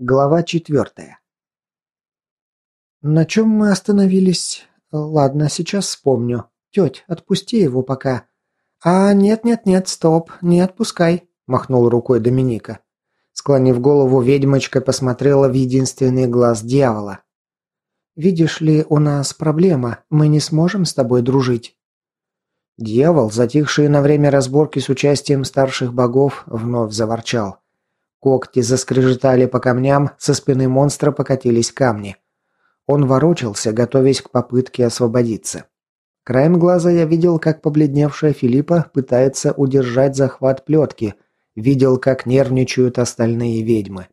Глава четвертая. На чем мы остановились? Ладно, сейчас вспомню. Теть, отпусти его пока. А нет-нет-нет, стоп, не отпускай, махнул рукой Доминика. Склонив голову, ведьмочка посмотрела в единственный глаз дьявола. «Видишь ли, у нас проблема, мы не сможем с тобой дружить». Дьявол, затихший на время разборки с участием старших богов, вновь заворчал. Когти заскрежетали по камням, со спины монстра покатились камни. Он ворочался, готовясь к попытке освободиться. Краем глаза я видел, как побледневшая Филиппа пытается удержать захват плетки, видел, как нервничают остальные ведьмы.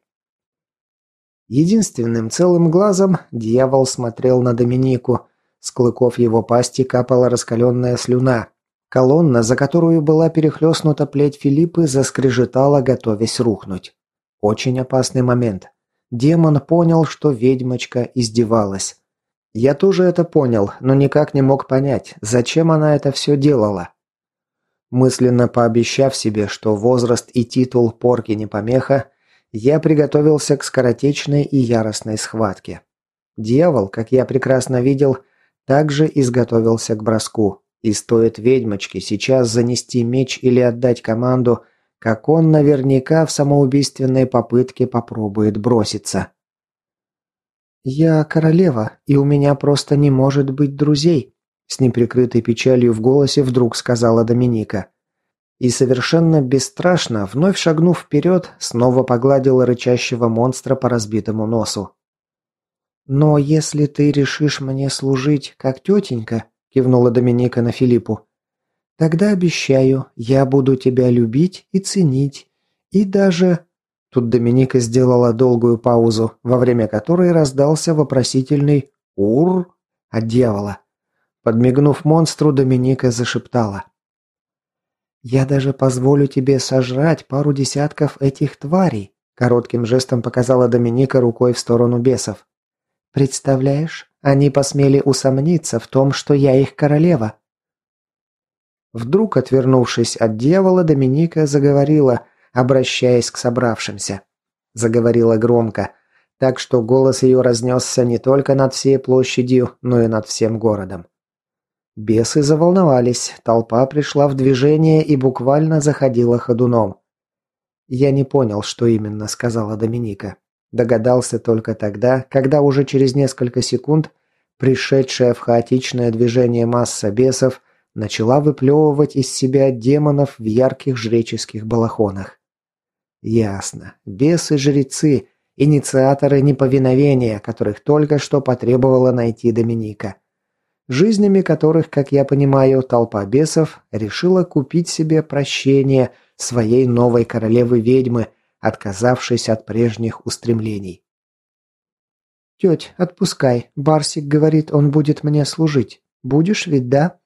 Единственным целым глазом дьявол смотрел на Доминику. С клыков его пасти капала раскаленная слюна. Колонна, за которую была перехлестнута плеть Филиппы, заскрежетала, готовясь рухнуть. Очень опасный момент. Демон понял, что ведьмочка издевалась. Я тоже это понял, но никак не мог понять, зачем она это все делала. Мысленно пообещав себе, что возраст и титул порки не помеха, я приготовился к скоротечной и яростной схватке. Дьявол, как я прекрасно видел, также изготовился к броску. И стоит ведьмочке сейчас занести меч или отдать команду – как он наверняка в самоубийственной попытке попробует броситься. «Я королева, и у меня просто не может быть друзей», с неприкрытой печалью в голосе вдруг сказала Доминика. И совершенно бесстрашно, вновь шагнув вперед, снова погладила рычащего монстра по разбитому носу. «Но если ты решишь мне служить, как тетенька», кивнула Доминика на Филиппу, Тогда обещаю, я буду тебя любить и ценить. И даже...» Тут Доминика сделала долгую паузу, во время которой раздался вопросительный «Ур!» от дьявола. Подмигнув монстру, Доминика зашептала. «Я даже позволю тебе сожрать пару десятков этих тварей», коротким жестом показала Доминика рукой в сторону бесов. «Представляешь, они посмели усомниться в том, что я их королева. Вдруг, отвернувшись от дьявола, Доминика заговорила, обращаясь к собравшимся. Заговорила громко, так что голос ее разнесся не только над всей площадью, но и над всем городом. Бесы заволновались, толпа пришла в движение и буквально заходила ходуном. Я не понял, что именно сказала Доминика. Догадался только тогда, когда уже через несколько секунд пришедшая в хаотичное движение масса бесов начала выплевывать из себя демонов в ярких жреческих балахонах. Ясно. Бесы-жрецы, инициаторы неповиновения, которых только что потребовала найти Доминика. Жизнями которых, как я понимаю, толпа бесов решила купить себе прощение своей новой королевы-ведьмы, отказавшись от прежних устремлений. «Теть, отпускай. Барсик говорит, он будет мне служить. Будешь ведь, да?»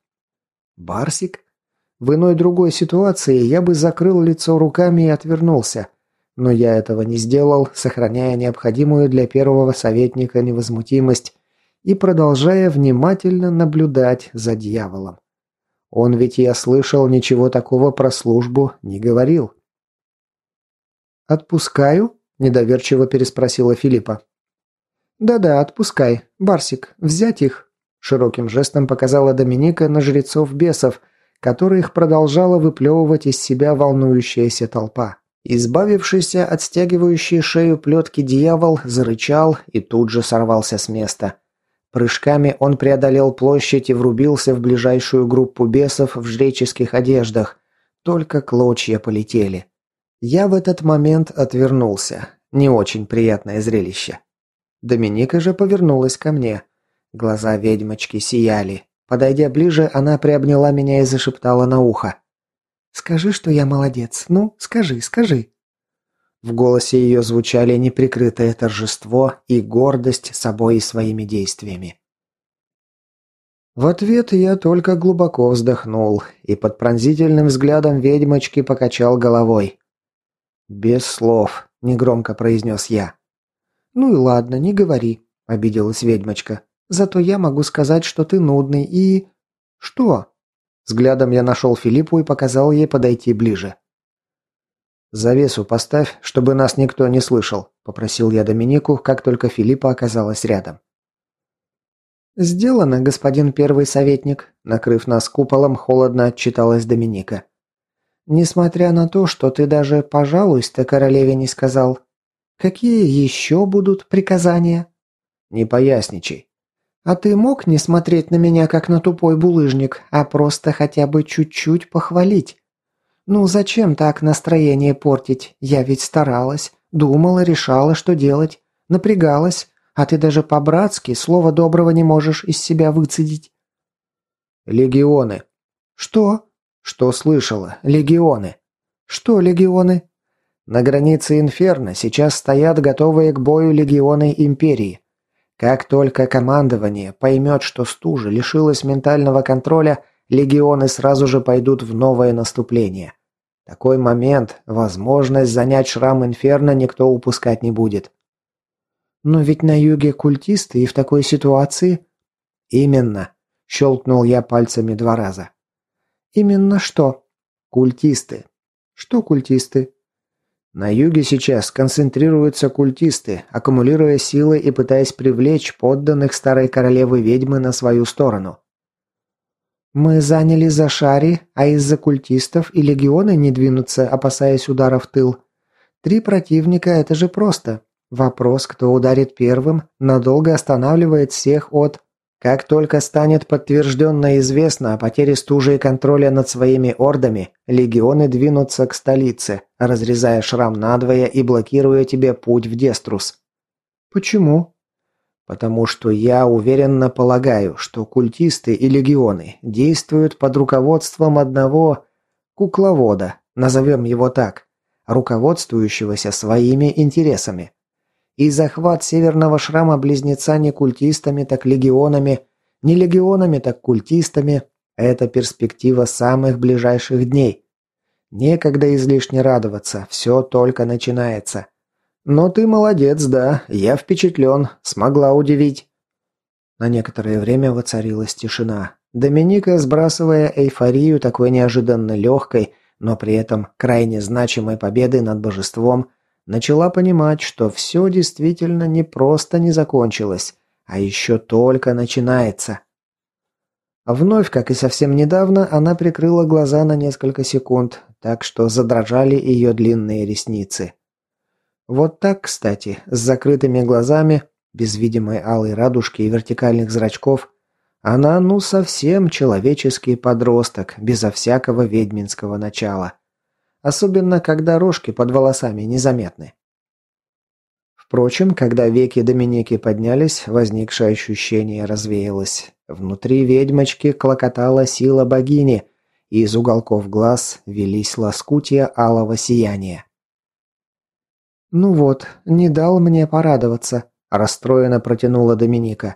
Барсик? В иной другой ситуации я бы закрыл лицо руками и отвернулся. Но я этого не сделал, сохраняя необходимую для первого советника невозмутимость и продолжая внимательно наблюдать за дьяволом. Он ведь, я слышал, ничего такого про службу не говорил. «Отпускаю?» – недоверчиво переспросила Филиппа. «Да-да, отпускай. Барсик, взять их?» Широким жестом показала Доминика на жрецов бесов, которых продолжала выплевывать из себя волнующаяся толпа. Избавившийся от стягивающей шею плетки дьявол зарычал и тут же сорвался с места. Прыжками он преодолел площадь и врубился в ближайшую группу бесов в жреческих одеждах. Только клочья полетели. Я в этот момент отвернулся. Не очень приятное зрелище. Доминика же повернулась ко мне. Глаза ведьмочки сияли. Подойдя ближе, она приобняла меня и зашептала на ухо. «Скажи, что я молодец. Ну, скажи, скажи». В голосе ее звучали неприкрытое торжество и гордость собой и своими действиями. В ответ я только глубоко вздохнул и под пронзительным взглядом ведьмочки покачал головой. «Без слов», — негромко произнес я. «Ну и ладно, не говори», — обиделась ведьмочка. Зато я могу сказать, что ты нудный и... Что? Взглядом я нашел Филиппу и показал ей подойти ближе. «Завесу поставь, чтобы нас никто не слышал», – попросил я Доминику, как только Филиппа оказалась рядом. «Сделано, господин первый советник», – накрыв нас куполом, холодно отчиталась Доминика. «Несмотря на то, что ты даже «пожалуйста» королеве не сказал, какие еще будут приказания?» «Не поясничай». «А ты мог не смотреть на меня, как на тупой булыжник, а просто хотя бы чуть-чуть похвалить?» «Ну зачем так настроение портить? Я ведь старалась, думала, решала, что делать, напрягалась, а ты даже по-братски слова доброго не можешь из себя выцедить». «Легионы». «Что?» «Что слышала? Легионы». «Что легионы?» «На границе Инферно сейчас стоят готовые к бою легионы Империи. Как только командование поймет, что стужа лишилась ментального контроля, легионы сразу же пойдут в новое наступление. Такой момент, возможность занять шрам Инферно никто упускать не будет. Но ведь на юге культисты и в такой ситуации... Именно. Щелкнул я пальцами два раза. Именно что? Культисты. Что культисты? На юге сейчас концентрируются культисты, аккумулируя силы и пытаясь привлечь подданных старой королевы ведьмы на свою сторону. Мы заняли Зашари, а из-за культистов и легионы не двинутся, опасаясь удара в тыл. Три противника – это же просто. Вопрос, кто ударит первым, надолго останавливает всех от... Как только станет подтвержденно известно о потере стужи и контроля над своими ордами, легионы двинутся к столице, разрезая шрам надвое и блокируя тебе путь в Деструс. Почему? Потому что я уверенно полагаю, что культисты и легионы действуют под руководством одного кукловода, назовем его так, руководствующегося своими интересами. И захват северного шрама близнеца не культистами, так легионами, не легионами, так культистами – это перспектива самых ближайших дней. Некогда излишне радоваться, все только начинается. «Но ты молодец, да. Я впечатлен. Смогла удивить». На некоторое время воцарилась тишина. Доминика, сбрасывая эйфорию такой неожиданно легкой, но при этом крайне значимой победы над божеством, начала понимать, что все действительно не просто не закончилось, а еще только начинается. Вновь, как и совсем недавно, она прикрыла глаза на несколько секунд, так что задрожали ее длинные ресницы. Вот так, кстати, с закрытыми глазами, без видимой алой радужки и вертикальных зрачков, она ну совсем человеческий подросток, безо всякого ведьминского начала. Особенно, когда рожки под волосами незаметны. Впрочем, когда веки Доминики поднялись, возникшее ощущение развеялось. Внутри ведьмочки клокотала сила богини, и из уголков глаз велись лоскутья алого сияния. «Ну вот, не дал мне порадоваться», – расстроенно протянула Доминика.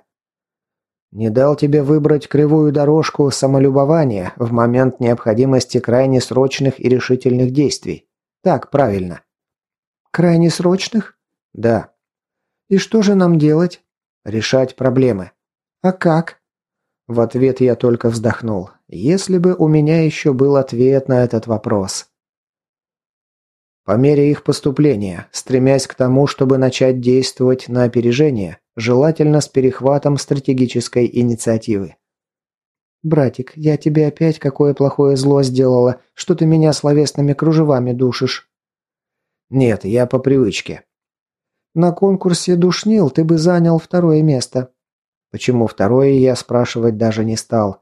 «Не дал тебе выбрать кривую дорожку самолюбования в момент необходимости крайне срочных и решительных действий. Так, правильно». «Крайне срочных?» «Да». «И что же нам делать?» «Решать проблемы». «А как?» В ответ я только вздохнул. Если бы у меня еще был ответ на этот вопрос. По мере их поступления, стремясь к тому, чтобы начать действовать на опережение, желательно с перехватом стратегической инициативы. «Братик, я тебе опять какое плохое зло сделала, что ты меня словесными кружевами душишь?» «Нет, я по привычке». «На конкурсе душнил ты бы занял второе место». Почему второе, я спрашивать даже не стал.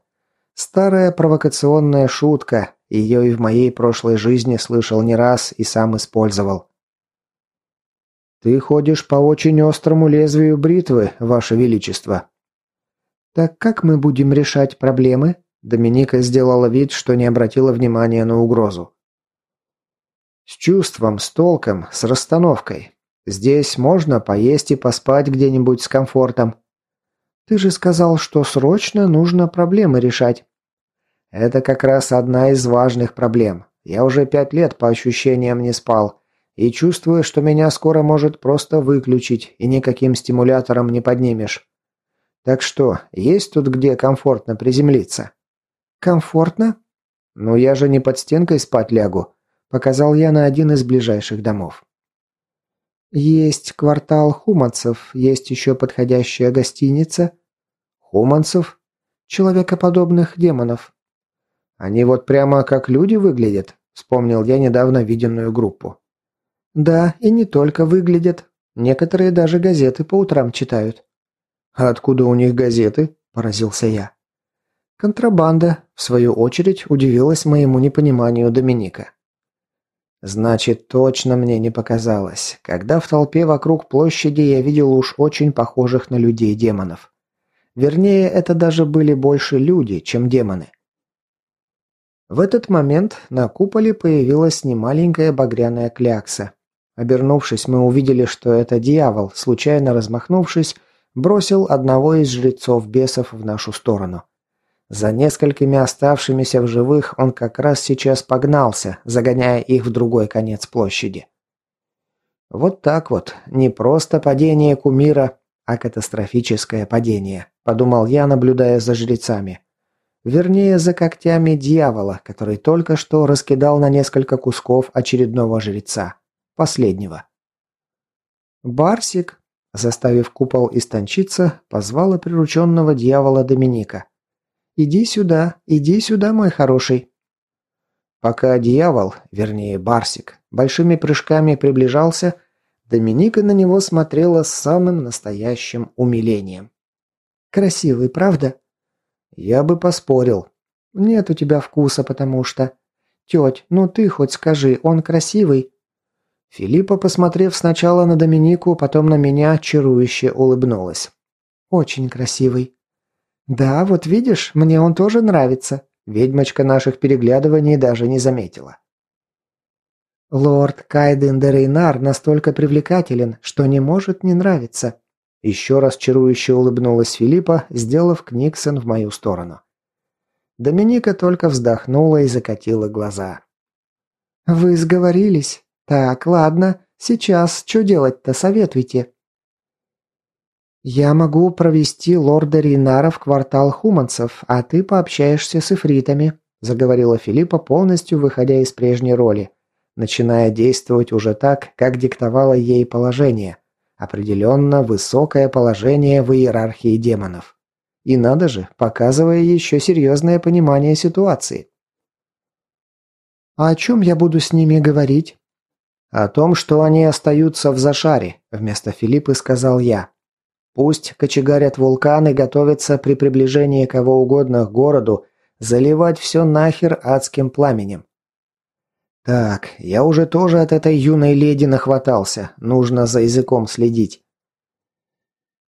Старая провокационная шутка, ее и в моей прошлой жизни слышал не раз и сам использовал. «Ты ходишь по очень острому лезвию бритвы, Ваше Величество». «Так как мы будем решать проблемы?» Доминика сделала вид, что не обратила внимания на угрозу. «С чувством, с толком, с расстановкой. Здесь можно поесть и поспать где-нибудь с комфортом». «Ты же сказал, что срочно нужно проблемы решать». Это как раз одна из важных проблем. Я уже пять лет по ощущениям не спал. И чувствую, что меня скоро может просто выключить, и никаким стимулятором не поднимешь. Так что, есть тут где комфортно приземлиться? Комфортно? Ну я же не под стенкой спать лягу. Показал я на один из ближайших домов. Есть квартал хуманцев, есть еще подходящая гостиница. Хуманцев? Человекоподобных демонов. Они вот прямо как люди выглядят, вспомнил я недавно виденную группу. Да, и не только выглядят. Некоторые даже газеты по утрам читают. А откуда у них газеты? Поразился я. Контрабанда, в свою очередь, удивилась моему непониманию Доминика. Значит, точно мне не показалось, когда в толпе вокруг площади я видел уж очень похожих на людей демонов. Вернее, это даже были больше люди, чем демоны. В этот момент на куполе появилась немаленькая багряная клякса. Обернувшись, мы увидели, что это дьявол, случайно размахнувшись, бросил одного из жрецов бесов в нашу сторону. За несколькими оставшимися в живых он как раз сейчас погнался, загоняя их в другой конец площади. Вот так вот, не просто падение кумира, а катастрофическое падение, подумал я, наблюдая за жрецами. Вернее, за когтями дьявола, который только что раскидал на несколько кусков очередного жреца, последнего. Барсик, заставив купол истончиться, позвала прирученного дьявола Доминика. Иди сюда, иди сюда, мой хороший». Пока дьявол, вернее Барсик, большими прыжками приближался, Доминика на него смотрела с самым настоящим умилением. «Красивый, правда?» «Я бы поспорил». «Нет у тебя вкуса, потому что...» «Теть, ну ты хоть скажи, он красивый?» Филиппа, посмотрев сначала на Доминику, потом на меня, чарующе улыбнулась. «Очень красивый». «Да, вот видишь, мне он тоже нравится». Ведьмочка наших переглядываний даже не заметила. «Лорд Кайден де Рейнар настолько привлекателен, что не может не нравиться». Еще раз чарующе улыбнулась Филиппа, сделав Книксон в мою сторону. Доминика только вздохнула и закатила глаза. «Вы сговорились? Так, ладно. Сейчас что делать-то, советуйте». «Я могу провести лорда Ринара в квартал хуманцев, а ты пообщаешься с эфритами», заговорила Филиппа, полностью выходя из прежней роли, начиная действовать уже так, как диктовало ей положение. Определенно высокое положение в иерархии демонов. И надо же, показывая еще серьезное понимание ситуации. «А о чем я буду с ними говорить?» «О том, что они остаются в Зашаре», – вместо Филиппы сказал я. Пусть кочегарят вулканы, готовятся при приближении кого угодно к городу заливать все нахер адским пламенем. Так, я уже тоже от этой юной леди нахватался, нужно за языком следить.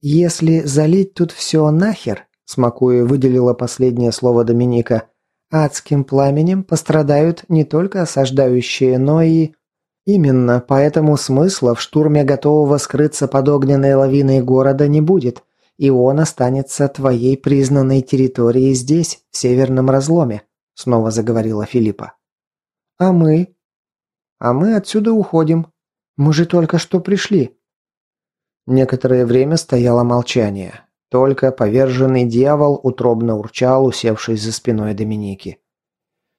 Если залить тут все нахер, смакуя выделила последнее слово Доминика, адским пламенем пострадают не только осаждающие, но и... Именно, поэтому смысла в штурме готового скрыться под огненной лавиной города не будет, и он останется твоей признанной территорией здесь, в северном разломе, снова заговорила Филиппа. А мы? А мы отсюда уходим. Мы же только что пришли. Некоторое время стояло молчание. Только поверженный дьявол утробно урчал, усевшись за спиной Доминики.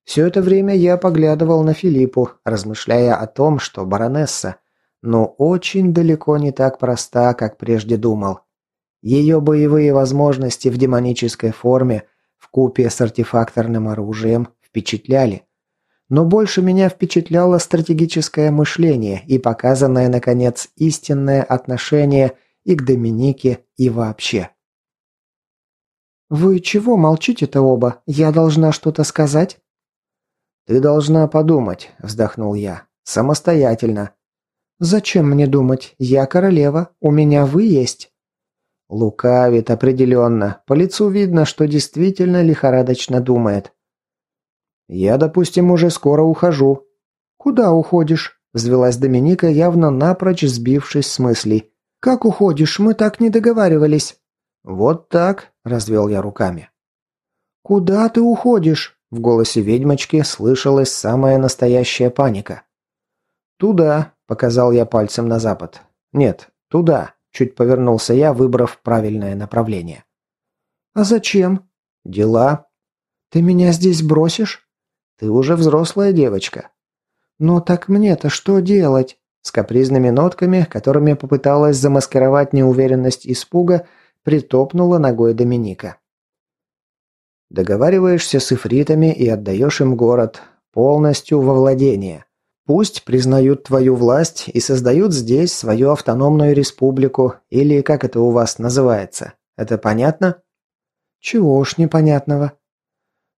Все это время я поглядывал на Филиппу, размышляя о том, что баронесса, ну, очень далеко не так проста, как прежде думал. Ее боевые возможности в демонической форме в купе с артефакторным оружием впечатляли. Но больше меня впечатляло стратегическое мышление и показанное, наконец, истинное отношение и к Доминике, и вообще. «Вы чего молчите-то оба? Я должна что-то сказать?» «Ты должна подумать», – вздохнул я. «Самостоятельно». «Зачем мне думать? Я королева. У меня вы есть». Лукавит определенно. По лицу видно, что действительно лихорадочно думает. «Я, допустим, уже скоро ухожу». «Куда уходишь?» – взвелась Доминика, явно напрочь сбившись с мыслей. «Как уходишь? Мы так не договаривались». «Вот так», – развел я руками. «Куда ты уходишь?» В голосе ведьмочки слышалась самая настоящая паника. «Туда», – показал я пальцем на запад. «Нет, туда», – чуть повернулся я, выбрав правильное направление. «А зачем?» «Дела». «Ты меня здесь бросишь?» «Ты уже взрослая девочка». «Ну так мне-то что делать?» С капризными нотками, которыми попыталась замаскировать неуверенность испуга, притопнула ногой Доминика. Договариваешься с эфритами и отдаешь им город, полностью во владение. Пусть признают твою власть и создают здесь свою автономную республику, или как это у вас называется. Это понятно? Чего уж непонятного.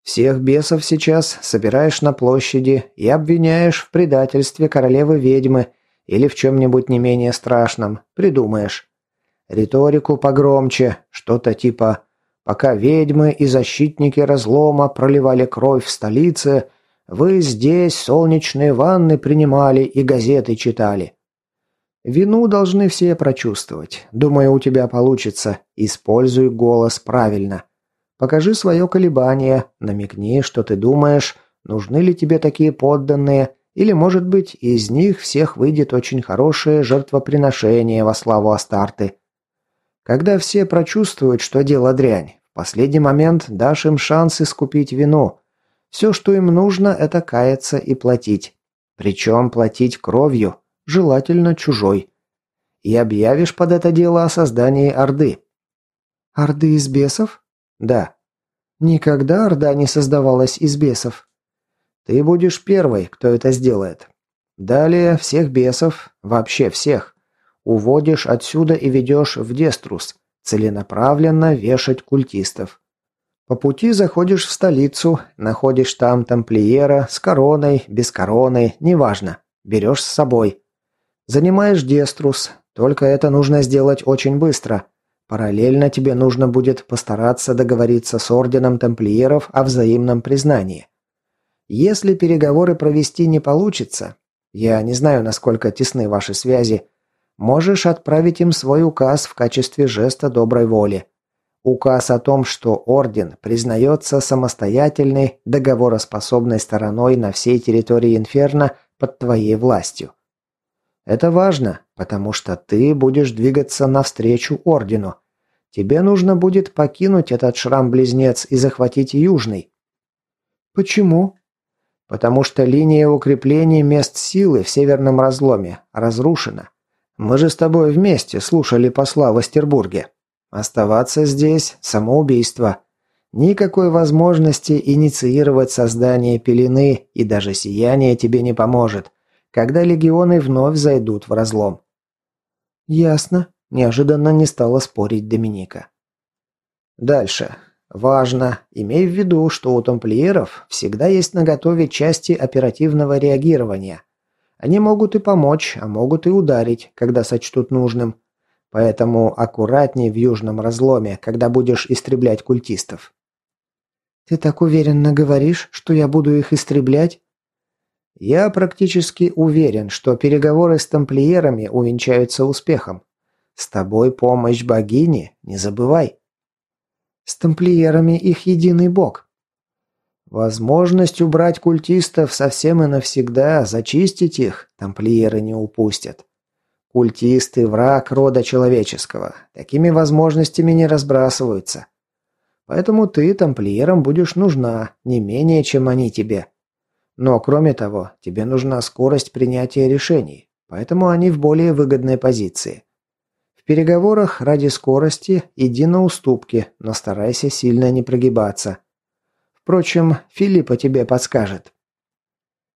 Всех бесов сейчас собираешь на площади и обвиняешь в предательстве королевы-ведьмы или в чем-нибудь не менее страшном. Придумаешь. Риторику погромче, что-то типа «Пока ведьмы и защитники разлома проливали кровь в столице», вы здесь солнечные ванны принимали и газеты читали. Вину должны все прочувствовать. Думаю, у тебя получится. Используй голос правильно. Покажи свое колебание, намекни, что ты думаешь, нужны ли тебе такие подданные, или, может быть, из них всех выйдет очень хорошее жертвоприношение во славу Астарты. Когда все прочувствуют, что дело дрянь, в последний момент дашь им шанс искупить вину – все, что им нужно, это каяться и платить. Причем платить кровью, желательно чужой. И объявишь под это дело о создании Орды. Орды из бесов? Да. Никогда Орда не создавалась из бесов. Ты будешь первой, кто это сделает. Далее всех бесов, вообще всех, уводишь отсюда и ведешь в Деструс, целенаправленно вешать культистов. По пути заходишь в столицу, находишь там тамплиера с короной, без короны, неважно. Берешь с собой. Занимаешь Деструс, только это нужно сделать очень быстро. Параллельно тебе нужно будет постараться договориться с орденом тамплиеров о взаимном признании. Если переговоры провести не получится, я не знаю, насколько тесны ваши связи, можешь отправить им свой указ в качестве жеста доброй воли. Указ о том, что Орден признается самостоятельной, договороспособной стороной на всей территории Инферно под твоей властью. Это важно, потому что ты будешь двигаться навстречу Ордену. Тебе нужно будет покинуть этот шрам-близнец и захватить Южный. Почему? Потому что линия укреплений мест силы в северном разломе разрушена. Мы же с тобой вместе слушали посла в Астербурге. Оставаться здесь – самоубийство. Никакой возможности инициировать создание пелены и даже сияние тебе не поможет, когда легионы вновь зайдут в разлом. Ясно. Неожиданно не стала спорить Доминика. Дальше. Важно, имей в виду, что у тамплиеров всегда есть наготове части оперативного реагирования. Они могут и помочь, а могут и ударить, когда сочтут нужным. Поэтому аккуратней в южном разломе, когда будешь истреблять культистов. Ты так уверенно говоришь, что я буду их истреблять? Я практически уверен, что переговоры с тамплиерами увенчаются успехом. С тобой помощь богини, не забывай. С тамплиерами их единый бог. Возможность убрать культистов совсем и навсегда, зачистить их, тамплиеры не упустят. Культисты – враг рода человеческого. Такими возможностями не разбрасываются. Поэтому ты тамплиерам будешь нужна, не менее, чем они тебе. Но, кроме того, тебе нужна скорость принятия решений, поэтому они в более выгодной позиции. В переговорах ради скорости иди на уступки, но старайся сильно не прогибаться. Впрочем, Филиппа тебе подскажет.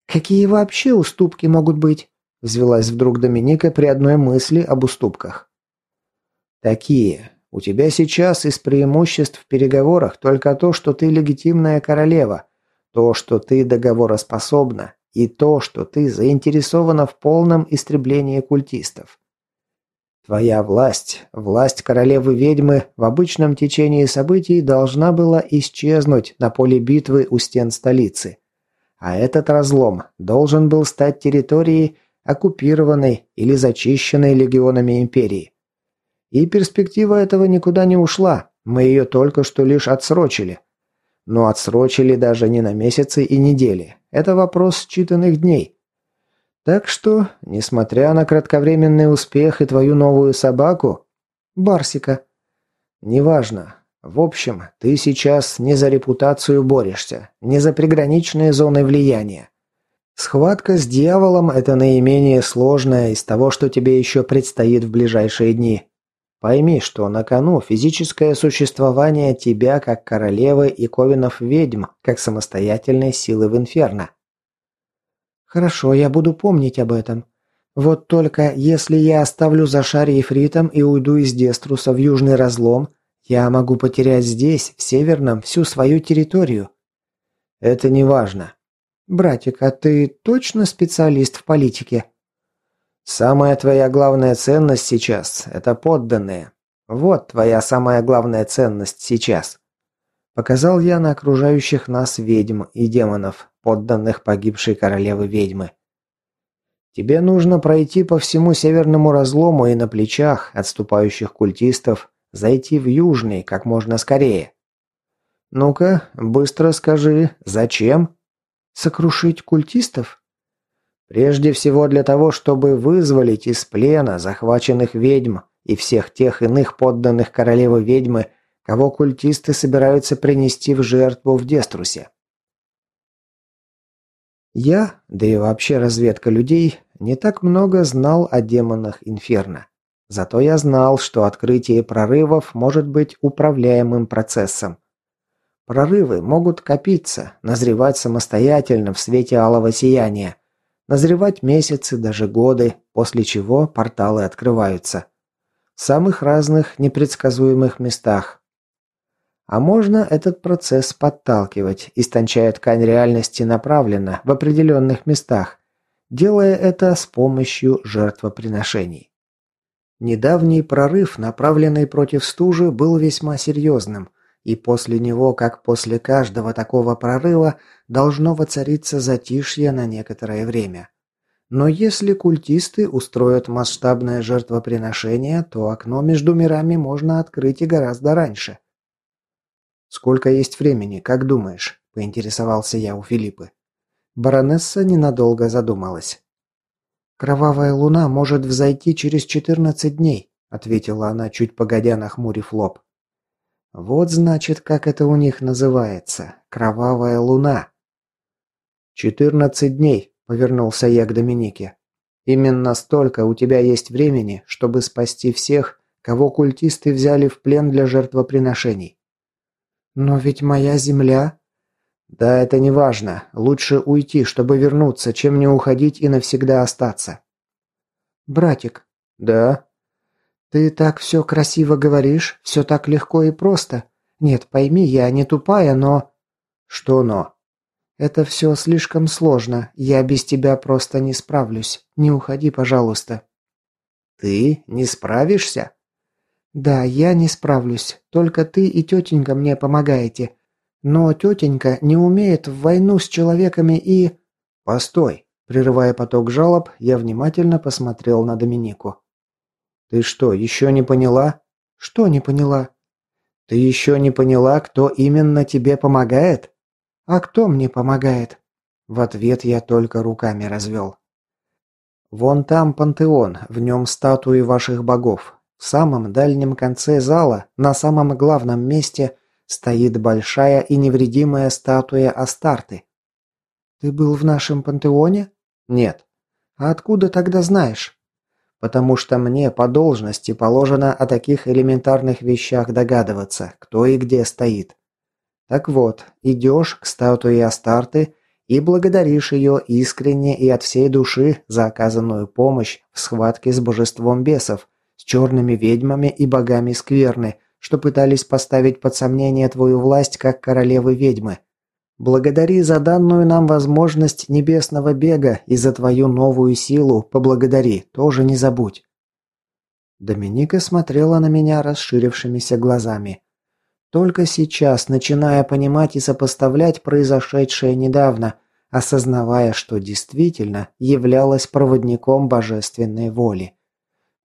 «Какие вообще уступки могут быть?» Взвелась вдруг Доминика при одной мысли об уступках. «Такие. У тебя сейчас из преимуществ в переговорах только то, что ты легитимная королева, то, что ты договороспособна, и то, что ты заинтересована в полном истреблении культистов. Твоя власть, власть королевы-ведьмы в обычном течении событий должна была исчезнуть на поле битвы у стен столицы. А этот разлом должен был стать территорией, оккупированной или зачищенной легионами империи. И перспектива этого никуда не ушла, мы ее только что лишь отсрочили. Но отсрочили даже не на месяцы и недели, это вопрос считанных дней. Так что, несмотря на кратковременный успех и твою новую собаку, Барсика, неважно. В общем, ты сейчас не за репутацию борешься, не за приграничные зоны влияния. Схватка с дьяволом – это наименее сложное из того, что тебе еще предстоит в ближайшие дни. Пойми, что на кону физическое существование тебя как королевы и ковенов ведьм, как самостоятельной силы в инферно. Хорошо, я буду помнить об этом. Вот только если я оставлю Зашарь Ефритом и уйду из Деструса в Южный Разлом, я могу потерять здесь, в Северном, всю свою территорию. Это не важно. Братик, а ты точно специалист в политике? Самая твоя главная ценность сейчас – это подданные. Вот твоя самая главная ценность сейчас. Показал я на окружающих нас ведьм и демонов, подданных погибшей королевы ведьмы. Тебе нужно пройти по всему северному разлому и на плечах отступающих культистов зайти в южный как можно скорее. Ну-ка, быстро скажи, зачем? Сокрушить культистов? Прежде всего для того, чтобы вызволить из плена захваченных ведьм и всех тех иных подданных королевы ведьмы, кого культисты собираются принести в жертву в Деструсе. Я, да и вообще разведка людей, не так много знал о демонах Инферно. Зато я знал, что открытие прорывов может быть управляемым процессом. Прорывы могут копиться, назревать самостоятельно в свете алого сияния, назревать месяцы, даже годы, после чего порталы открываются. В самых разных непредсказуемых местах. А можно этот процесс подталкивать, истончая ткань реальности направленно в определенных местах, делая это с помощью жертвоприношений. Недавний прорыв, направленный против стужи, был весьма серьезным – и после него, как после каждого такого прорыва, должно воцариться затишье на некоторое время. Но если культисты устроят масштабное жертвоприношение, то окно между мирами можно открыть и гораздо раньше. «Сколько есть времени, как думаешь?» – поинтересовался я у Филиппы. Баронесса ненадолго задумалась. «Кровавая луна может взойти через 14 дней», – ответила она, чуть погодя нахмурив лоб. Вот значит, как это у них называется. Кровавая луна. «Четырнадцать дней», — повернулся я к Доминике. «Именно столько у тебя есть времени, чтобы спасти всех, кого культисты взяли в плен для жертвоприношений». «Но ведь моя земля...» «Да, это не важно. Лучше уйти, чтобы вернуться, чем не уходить и навсегда остаться». «Братик». «Да?» «Ты так все красиво говоришь, все так легко и просто. Нет, пойми, я не тупая, но...» «Что но?» «Это все слишком сложно. Я без тебя просто не справлюсь. Не уходи, пожалуйста». «Ты не справишься?» «Да, я не справлюсь. Только ты и тетенька мне помогаете. Но тетенька не умеет в войну с человеками и...» «Постой!» Прерывая поток жалоб, я внимательно посмотрел на Доминику. «Ты что, еще не поняла?» «Что не поняла?» «Ты еще не поняла, кто именно тебе помогает?» «А кто мне помогает?» В ответ я только руками развел. «Вон там пантеон, в нем статуи ваших богов. В самом дальнем конце зала, на самом главном месте, стоит большая и невредимая статуя Астарты». «Ты был в нашем пантеоне?» «Нет». «А откуда тогда знаешь?» потому что мне по должности положено о таких элементарных вещах догадываться, кто и где стоит. Так вот, идешь к статуе Астарты и благодаришь ее искренне и от всей души за оказанную помощь в схватке с божеством бесов, с черными ведьмами и богами скверны, что пытались поставить под сомнение твою власть как королевы ведьмы. Благодари за данную нам возможность небесного бега и за твою новую силу поблагодари, тоже не забудь». Доминика смотрела на меня расширившимися глазами. Только сейчас, начиная понимать и сопоставлять произошедшее недавно, осознавая, что действительно являлась проводником божественной воли.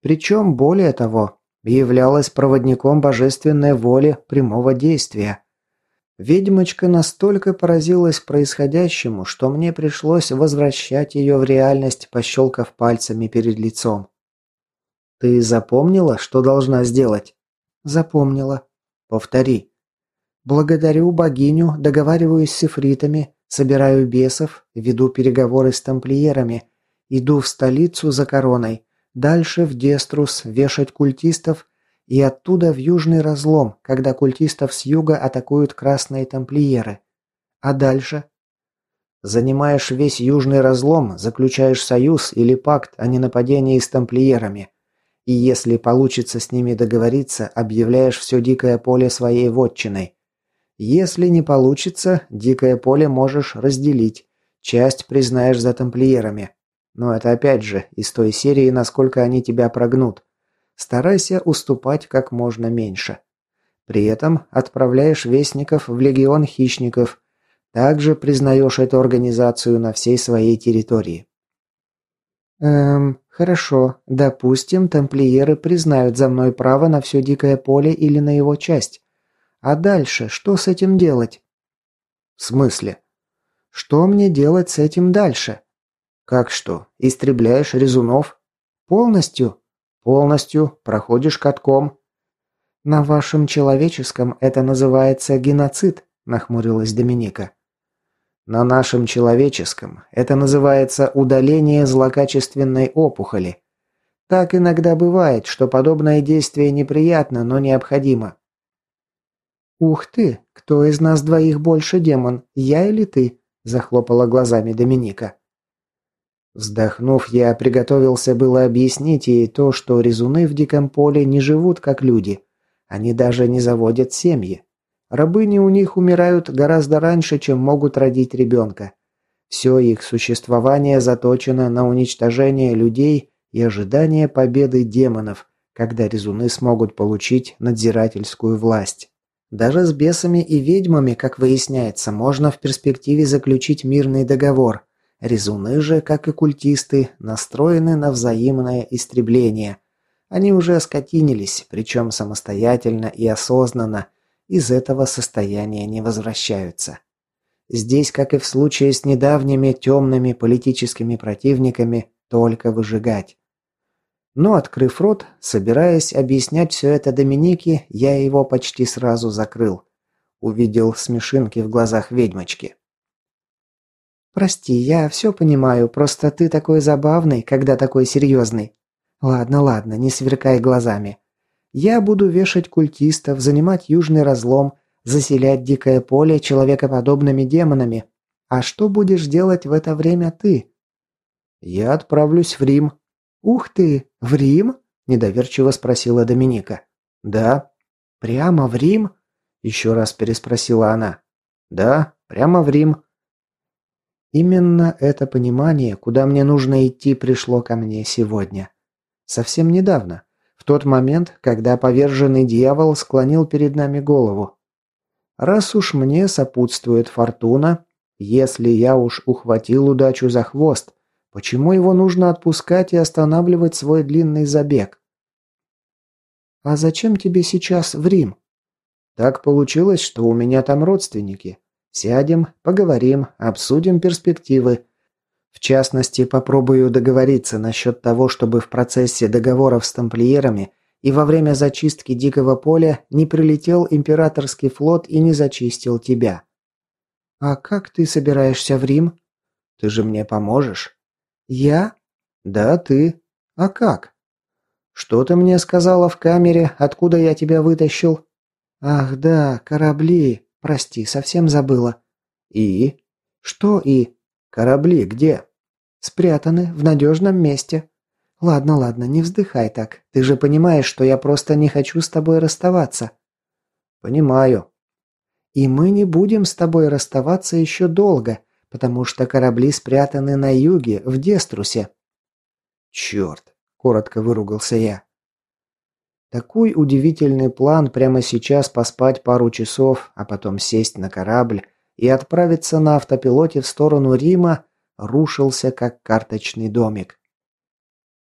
Причем, более того, являлась проводником божественной воли прямого действия – Ведьмочка настолько поразилась происходящему, что мне пришлось возвращать ее в реальность, пощелкав пальцами перед лицом. «Ты запомнила, что должна сделать?» «Запомнила». «Повтори». «Благодарю богиню, договариваюсь с эфритами, Собираю бесов, веду переговоры с тамплиерами, иду в столицу за короной, дальше в Деструс вешать культистов и оттуда в южный разлом, когда культистов с юга атакуют красные тамплиеры. А дальше? Занимаешь весь южный разлом, заключаешь союз или пакт о ненападении с тамплиерами. И если получится с ними договориться, объявляешь все дикое поле своей вотчиной. Если не получится, дикое поле можешь разделить. Часть признаешь за тамплиерами. Но это опять же из той серии, насколько они тебя прогнут. Старайся уступать как можно меньше. При этом отправляешь вестников в легион хищников. Также признаешь эту организацию на всей своей территории. Эм, хорошо. Допустим, тамплиеры признают за мной право на все дикое поле или на его часть. А дальше что с этим делать? В смысле? Что мне делать с этим дальше? Как что? Истребляешь резунов? Полностью? Полностью. Проходишь катком. На вашем человеческом это называется геноцид, нахмурилась Доминика. На нашем человеческом это называется удаление злокачественной опухоли. Так иногда бывает, что подобное действие неприятно, но необходимо. «Ух ты! Кто из нас двоих больше демон, я или ты?» – захлопала глазами Доминика. Вздохнув, я приготовился было объяснить ей то, что резуны в диком поле не живут как люди. Они даже не заводят семьи. Рабыни у них умирают гораздо раньше, чем могут родить ребенка. Все их существование заточено на уничтожение людей и ожидание победы демонов, когда резуны смогут получить надзирательскую власть. Даже с бесами и ведьмами, как выясняется, можно в перспективе заключить мирный договор. Резуны же, как и культисты, настроены на взаимное истребление. Они уже оскотинились, причем самостоятельно и осознанно, из этого состояния не возвращаются. Здесь, как и в случае с недавними темными политическими противниками, только выжигать. Но, открыв рот, собираясь объяснять все это Доминике, я его почти сразу закрыл. Увидел смешинки в глазах ведьмочки. «Прости, я все понимаю, просто ты такой забавный, когда такой серьезный. Ладно, ладно, не сверкай глазами. Я буду вешать культистов, занимать южный разлом, заселять дикое поле человекоподобными демонами. А что будешь делать в это время ты?» «Я отправлюсь в Рим», «Ух ты! В Рим?» – недоверчиво спросила Доминика. «Да». «Прямо в Рим?» – еще раз переспросила она. «Да, прямо в Рим». Именно это понимание, куда мне нужно идти, пришло ко мне сегодня. Совсем недавно. В тот момент, когда поверженный дьявол склонил перед нами голову. Раз уж мне сопутствует фортуна, если я уж ухватил удачу за хвост, Почему его нужно отпускать и останавливать свой длинный забег? «А зачем тебе сейчас в Рим?» «Так получилось, что у меня там родственники. Сядем, поговорим, обсудим перспективы. В частности, попробую договориться насчет того, чтобы в процессе договоров с тамплиерами и во время зачистки Дикого поля не прилетел императорский флот и не зачистил тебя». «А как ты собираешься в Рим?» «Ты же мне поможешь?» «Я?» «Да, ты. А как?» «Что ты мне сказала в камере, откуда я тебя вытащил?» «Ах да, корабли. Прости, совсем забыла». «И?» «Что «и»?» «Корабли где?» «Спрятаны в надежном месте». «Ладно, ладно, не вздыхай так. Ты же понимаешь, что я просто не хочу с тобой расставаться». «Понимаю». «И мы не будем с тобой расставаться еще долго потому что корабли спрятаны на юге, в Деструсе». «Черт!» – коротко выругался я. Такой удивительный план прямо сейчас поспать пару часов, а потом сесть на корабль и отправиться на автопилоте в сторону Рима рушился как карточный домик.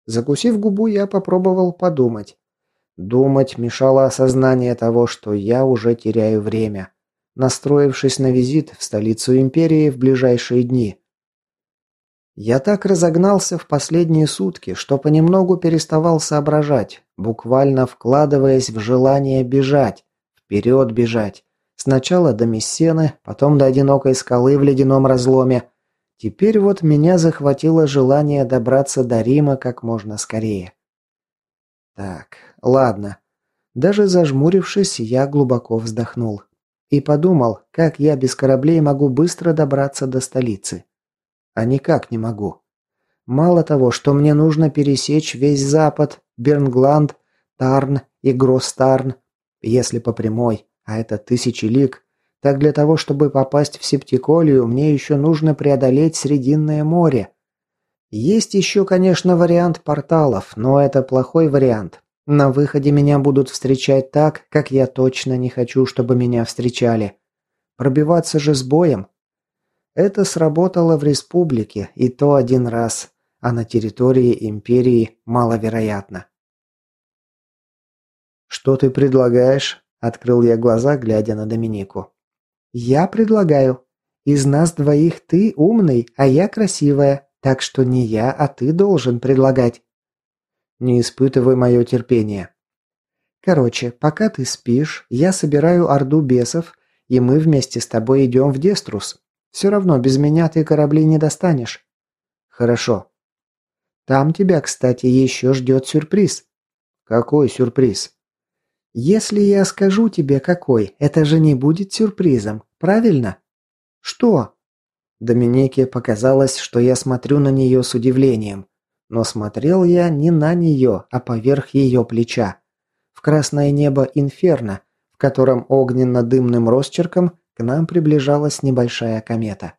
Закусив губу, я попробовал подумать. Думать мешало осознание того, что я уже теряю время настроившись на визит в столицу империи в ближайшие дни. Я так разогнался в последние сутки, что понемногу переставал соображать, буквально вкладываясь в желание бежать, вперед бежать, Сначала до Мессены, потом до одинокой скалы в ледяном разломе. Теперь вот меня захватило желание добраться до Рима как можно скорее. Так, ладно. Даже зажмурившись, я глубоко вздохнул. И подумал, как я без кораблей могу быстро добраться до столицы. А никак не могу. Мало того, что мне нужно пересечь весь запад, Бернгланд, Тарн и Гростарн, если по прямой, а это тысячи лиг, так для того, чтобы попасть в Септиколию, мне еще нужно преодолеть Срединное море. Есть еще, конечно, вариант порталов, но это плохой вариант. На выходе меня будут встречать так, как я точно не хочу, чтобы меня встречали. Пробиваться же с боем. Это сработало в республике, и то один раз, а на территории империи маловероятно. «Что ты предлагаешь?» – открыл я глаза, глядя на Доминику. «Я предлагаю. Из нас двоих ты умный, а я красивая, так что не я, а ты должен предлагать». Не испытывай мое терпение. Короче, пока ты спишь, я собираю орду бесов, и мы вместе с тобой идем в Деструс. Все равно без меня ты корабли не достанешь. Хорошо. Там тебя, кстати, еще ждет сюрприз. Какой сюрприз? Если я скажу тебе какой, это же не будет сюрпризом, правильно? Что? Доминике показалось, что я смотрю на нее с удивлением. Но смотрел я не на нее, а поверх ее плеча. В красное небо инферно, в котором огненно-дымным росчерком к нам приближалась небольшая комета.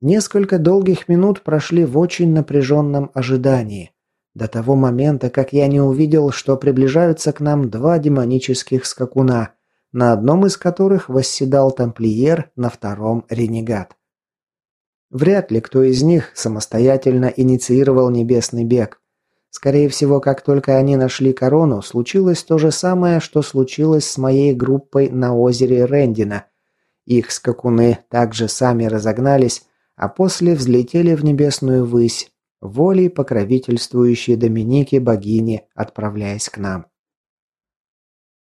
Несколько долгих минут прошли в очень напряженном ожидании. До того момента, как я не увидел, что приближаются к нам два демонических скакуна, на одном из которых восседал тамплиер, на втором – ренегат. Вряд ли кто из них самостоятельно инициировал небесный бег. Скорее всего, как только они нашли корону, случилось то же самое, что случилось с моей группой на озере Рендина. Их скакуны также сами разогнались, а после взлетели в небесную высь, волей покровительствующей Доминики богини, отправляясь к нам.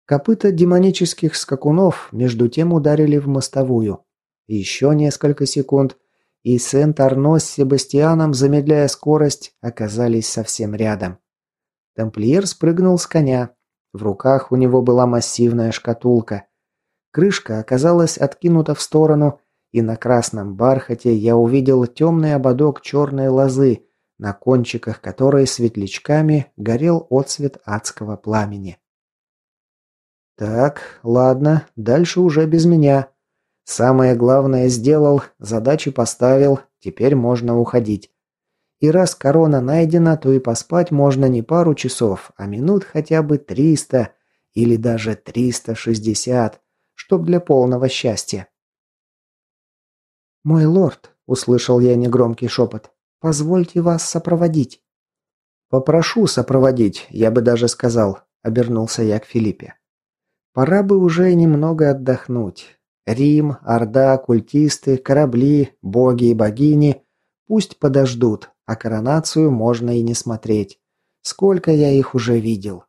Копыта демонических скакунов между тем ударили в мостовую. Еще несколько секунд – и Сент-Арно с Себастьяном, замедляя скорость, оказались совсем рядом. Тамплиер спрыгнул с коня. В руках у него была массивная шкатулка. Крышка оказалась откинута в сторону, и на красном бархате я увидел темный ободок черной лозы, на кончиках которой светлячками горел отсвет адского пламени. «Так, ладно, дальше уже без меня», Самое главное сделал, задачи поставил, теперь можно уходить. И раз корона найдена, то и поспать можно не пару часов, а минут хотя бы 300 или даже 360, чтоб для полного счастья. «Мой лорд», — услышал я негромкий шепот, — «позвольте вас сопроводить». «Попрошу сопроводить, я бы даже сказал», — обернулся я к Филиппе. «Пора бы уже немного отдохнуть. Рим, Орда, культисты, корабли, боги и богини пусть подождут, а коронацию можно и не смотреть. Сколько я их уже видел.